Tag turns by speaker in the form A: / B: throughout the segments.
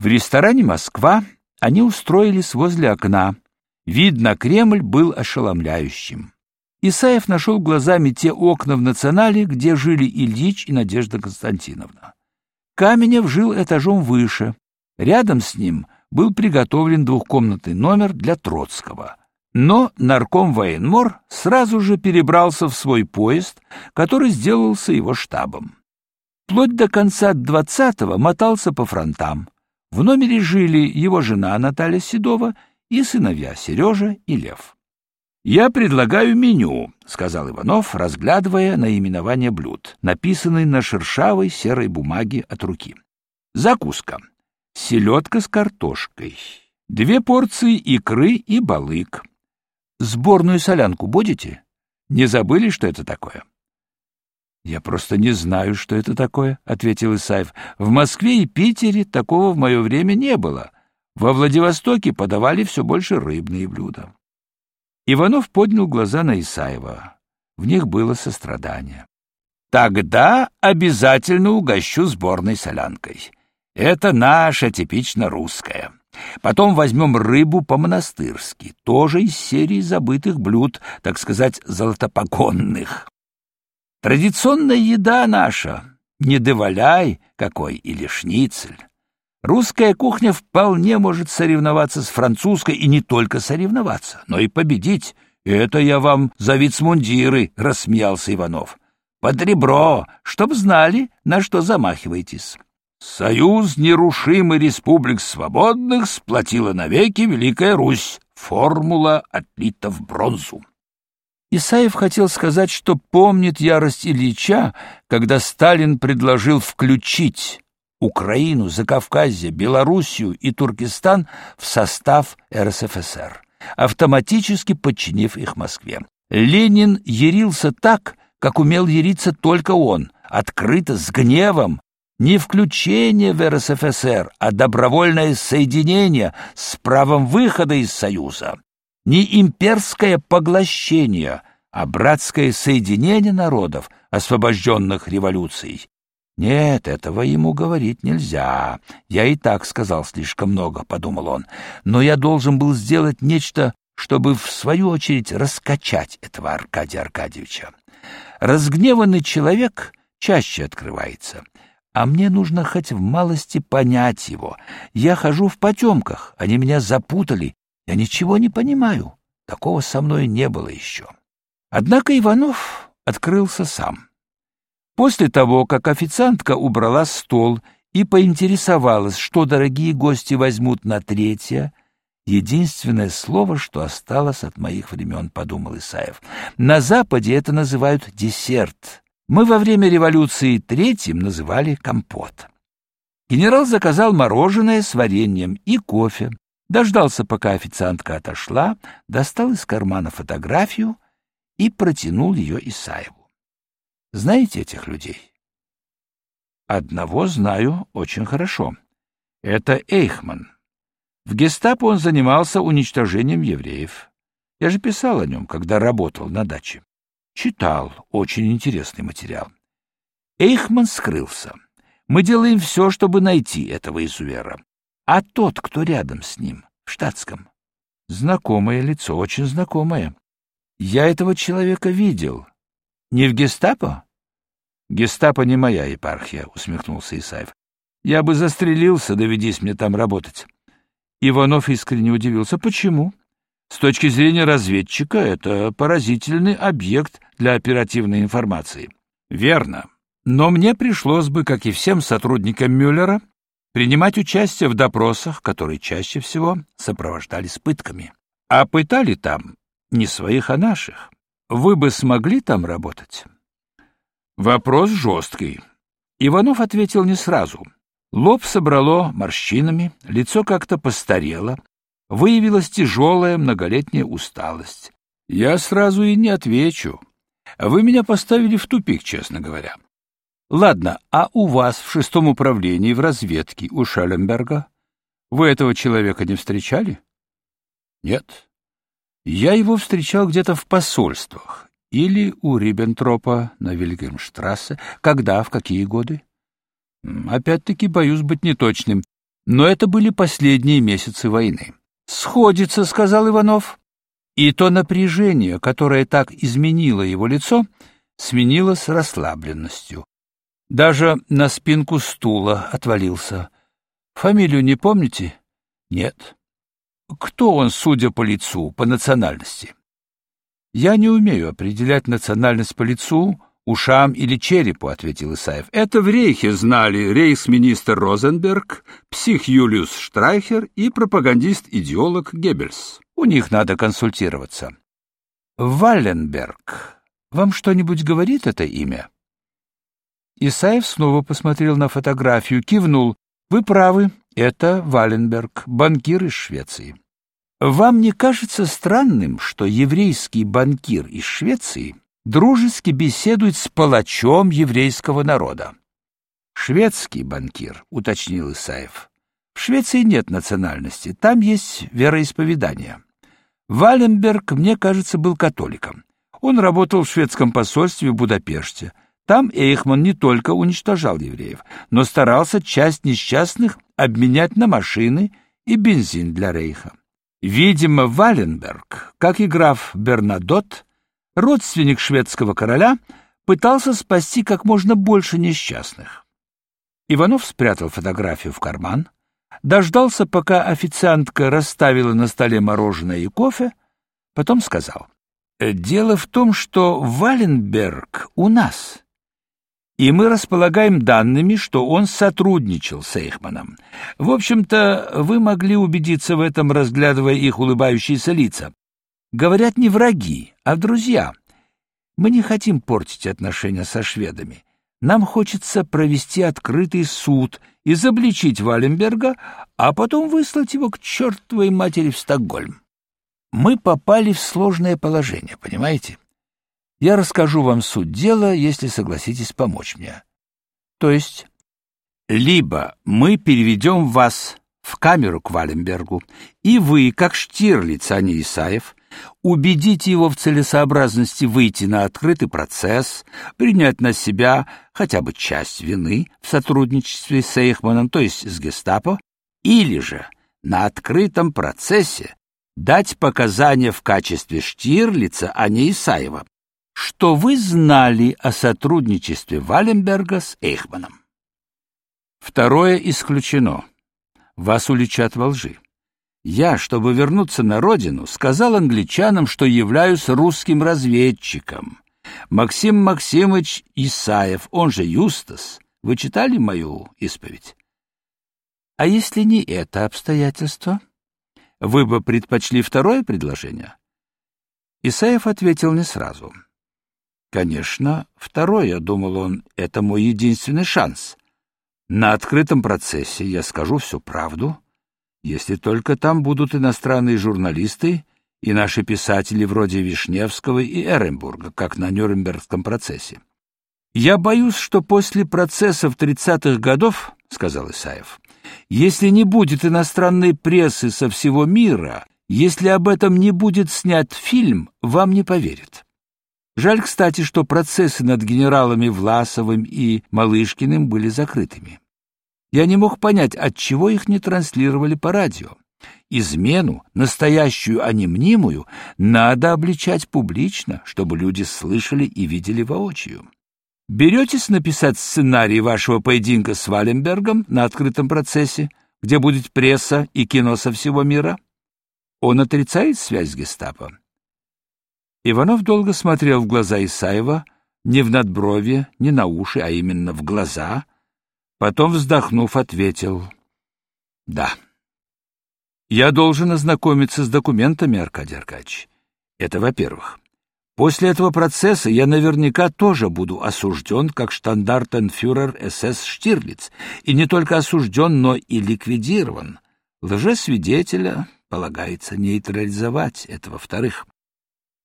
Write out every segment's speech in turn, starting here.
A: В ресторане «Москва» они устроились возле окна. Вид на Кремль был ошеломляющим. Исаев нашел глазами те окна в «Национале», где жили Ильич и Надежда Константиновна. Каменев жил этажом выше. Рядом с ним был приготовлен двухкомнатный номер для Троцкого. Но нарком военмор сразу же перебрался в свой поезд, который сделался его штабом. Вплоть до конца двадцатого мотался по фронтам. В номере жили его жена Наталья Седова и сыновья Сережа и Лев. «Я предлагаю меню», — сказал Иванов, разглядывая наименование блюд, написанные на шершавой серой бумаге от руки. «Закуска. Селедка с картошкой. Две порции икры и балык. Сборную солянку будете? Не забыли, что это такое?» «Я просто не знаю, что это такое», — ответил Исаев. «В Москве и Питере такого в мое время не было. Во Владивостоке подавали все больше рыбные блюда». Иванов поднял глаза на Исаева. В них было сострадание. «Тогда обязательно угощу сборной солянкой. Это наша типично русская. Потом возьмем рыбу по-монастырски, тоже из серии забытых блюд, так сказать, золотопогонных. Традиционная еда наша, не доваляй какой или шницель. Русская кухня вполне может соревноваться с французской и не только соревноваться, но и победить. Это я вам за вицмундиры, — рассмеялся Иванов. Под ребро, чтоб знали, на что замахиваетесь. Союз нерушимый республик свободных сплотила навеки Великая Русь. Формула отлита в бронзу. Исаев хотел сказать, что помнит ярость Ильича, когда Сталин предложил включить Украину, Закавказье, Белоруссию и Туркестан в состав РСФСР, автоматически подчинив их Москве. Ленин ярился так, как умел яриться только он, открыто, с гневом, не включение в РСФСР, а добровольное соединение с правом выхода из Союза не имперское поглощение, а братское соединение народов, освобожденных революцией. Нет, этого ему говорить нельзя. Я и так сказал слишком много, подумал он. Но я должен был сделать нечто, чтобы в свою очередь раскачать этого Аркадия Аркадьевича. Разгневанный человек чаще открывается, а мне нужно хоть в малости понять его. Я хожу в потемках, они меня запутали, я ничего не понимаю. Такого со мной не было еще. Однако Иванов открылся сам. После того, как официантка убрала стол и поинтересовалась, что дорогие гости возьмут на третье, единственное слово, что осталось от моих времен, подумал Исаев. На Западе это называют десерт. Мы во время революции третьим называли компот. Генерал заказал мороженое с вареньем и кофе, дождался, пока официантка отошла, достал из кармана фотографию и протянул ее Исаеву. Знаете этих людей? Одного знаю очень хорошо. Это Эйхман. В гестапо он занимался уничтожением евреев. Я же писал о нем, когда работал на даче. Читал очень интересный материал. Эйхман скрылся. Мы делаем все, чтобы найти этого изувера. А тот, кто рядом с ним, в штатском. Знакомое лицо, очень знакомое. Я этого человека видел. Не в гестапо? Гестапо не моя епархия, усмехнулся Исаев. Я бы застрелился, доведись мне там работать. Иванов искренне удивился. Почему? С точки зрения разведчика, это поразительный объект для оперативной информации. Верно. Но мне пришлось бы, как и всем сотрудникам Мюллера, принимать участие в допросах, которые чаще всего сопровождались пытками. А пытали там не своих, а наших. Вы бы смогли там работать? Вопрос жесткий. Иванов ответил не сразу. Лоб собрало морщинами, лицо как-то постарело, выявилась тяжелая многолетняя усталость. Я сразу и не отвечу. Вы меня поставили в тупик, честно говоря. Ладно, а у вас в шестом управлении в разведке у Шелленберга вы этого человека не встречали? Нет. Я его встречал где-то в посольствах или у Риббентропа на Вильгельмштрассе. Когда, в какие годы? Опять-таки боюсь быть неточным. Но это были последние месяцы войны. «Сходится», — сказал Иванов. И то напряжение, которое так изменило его лицо, сменилось расслабленностью. Даже на спинку стула отвалился. «Фамилию не помните?» «Нет». «Кто он, судя по лицу, по национальности?» «Я не умею определять национальность по лицу, ушам или черепу», — ответил Исаев. «Это в Рейхе знали рейхсминистр Розенберг, псих Юлиус Штрайхер и пропагандист-идеолог Геббельс. У них надо консультироваться». «Валленберг. Вам что-нибудь говорит это имя?» Исаев снова посмотрел на фотографию, кивнул. «Вы правы, это Валенберг, банкир из Швеции». Вам не кажется странным, что еврейский банкир из Швеции дружески беседует с палачом еврейского народа? Шведский банкир, уточнил Исаев. В Швеции нет национальности, там есть вероисповедание. Валенберг, мне кажется, был католиком. Он работал в шведском посольстве в Будапеште. Там Эйхман не только уничтожал евреев, но старался часть несчастных обменять на машины и бензин для рейха. Видимо, Валенберг, как и граф Бернадот, родственник шведского короля, пытался спасти как можно больше несчастных. Иванов спрятал фотографию в карман, дождался, пока официантка расставила на столе мороженое и кофе, потом сказал, «Дело в том, что Валенберг у нас, и мы располагаем данными, что он сотрудничал с Эйхманом. В общем-то, вы могли убедиться в этом, разглядывая их улыбающиеся лица. Говорят, не враги, а друзья. Мы не хотим портить отношения со шведами. Нам хочется провести открытый суд, изобличить Валенберга, а потом выслать его к чертовой матери в Стокгольм. Мы попали в сложное положение, понимаете? Я расскажу вам суть дела, если согласитесь помочь мне. То есть, либо мы переведем вас в камеру к Валенбергу, и вы, как Штирлиц, а не Исаев, убедите его в целесообразности выйти на открытый процесс, принять на себя хотя бы часть вины в сотрудничестве с Эйхманом, то есть с гестапо, или же на открытом процессе дать показания в качестве Штирлица, а не Исаева, что вы знали о сотрудничестве Валенберга с Эйхманом. Второе исключено. Вас уличат во лжи. Я, чтобы вернуться на родину, сказал англичанам, что являюсь русским разведчиком. Максим Максимович Исаев, он же Юстас, вы читали мою исповедь? А если не это обстоятельство? Вы бы предпочли второе предложение? Исаев ответил не сразу. — Конечно, второе, думал он, это мой единственный шанс. На открытом процессе я скажу всю правду, если только там будут иностранные журналисты и наши писатели вроде Вишневского и Эренбурга, как на Нюрнбергском процессе. Я боюсь, что после процессов тридцатых годов, сказал Исаев, если не будет иностранной прессы со всего мира, если об этом не будет снят фильм, вам не поверят. Жаль, кстати, что процессы над генералами Власовым и Малышкиным были закрытыми. Я не мог понять, отчего их не транслировали по радио. Измену, настоящую, а не мнимую, надо обличать публично, чтобы люди слышали и видели воочию. Беретесь написать сценарий вашего поединка с Валенбергом на открытом процессе, где будет пресса и кино со всего мира? Он отрицает связь с гестапо? Иванов долго смотрел в глаза Исаева, не в надбровье, не на уши, а именно в глаза, потом, вздохнув, ответил «Да». «Я должен ознакомиться с документами, Аркадий Аркадьевич. Это во-первых. После этого процесса я наверняка тоже буду осужден как штандартенфюрер СС Штирлиц, и не только осужден, но и ликвидирован. Лжесвидетеля полагается нейтрализовать, это во-вторых.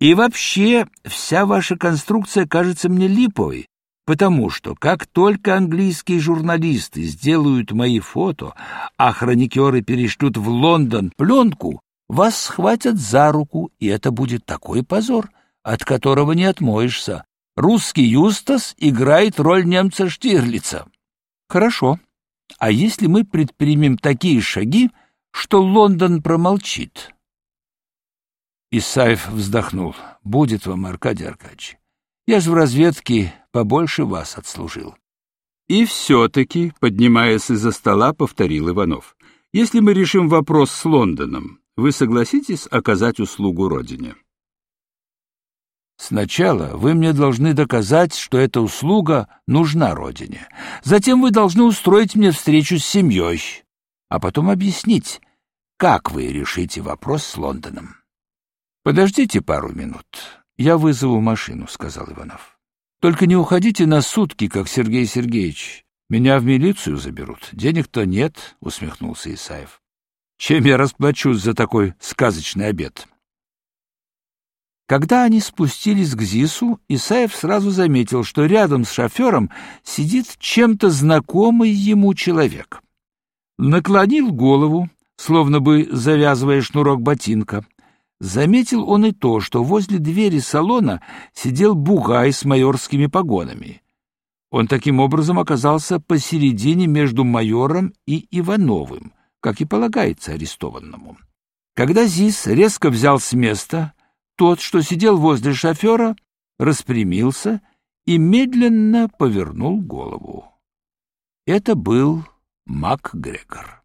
A: И вообще, вся ваша конструкция кажется мне липовой, потому что как только английские журналисты сделают мои фото, а хроникеры перешлют в Лондон пленку, вас схватят за руку, и это будет такой позор, от которого не отмоешься. Русский Юстас играет роль немца Штирлица. Хорошо. А если мы предпримем такие шаги, что Лондон промолчит? Исаев вздохнул. Будет вам, Аркадий Аркадьевич. Я же в разведке побольше вас отслужил.
B: И все-таки, поднимаясь из-за стола, повторил Иванов. Если мы решим вопрос с Лондоном, вы согласитесь оказать услугу Родине?
A: Сначала вы мне должны доказать, что эта услуга нужна Родине. Затем вы должны устроить мне встречу с семьей, а потом объяснить, как вы решите вопрос с Лондоном. Подождите пару минут. Я вызову машину, сказал Иванов. Только не уходите на сутки, как Сергей Сергеевич. Меня в милицию заберут. Денег-то нет, усмехнулся Исаев. Чем я расплачусь за такой сказочный обед? Когда они спустились к ЗИСу, Исаев сразу заметил, что рядом с шофером сидит чем-то знакомый ему человек. Наклонил голову, словно бы завязывая шнурок ботинка. Заметил он и то, что возле двери салона сидел бугай с майорскими погонами. Он таким образом оказался посередине между майором и Ивановым, как и полагается арестованному. Когда ЗИС резко взял с места, тот, что сидел возле шофера, распрямился и медленно повернул голову. Это был Мак Грегор.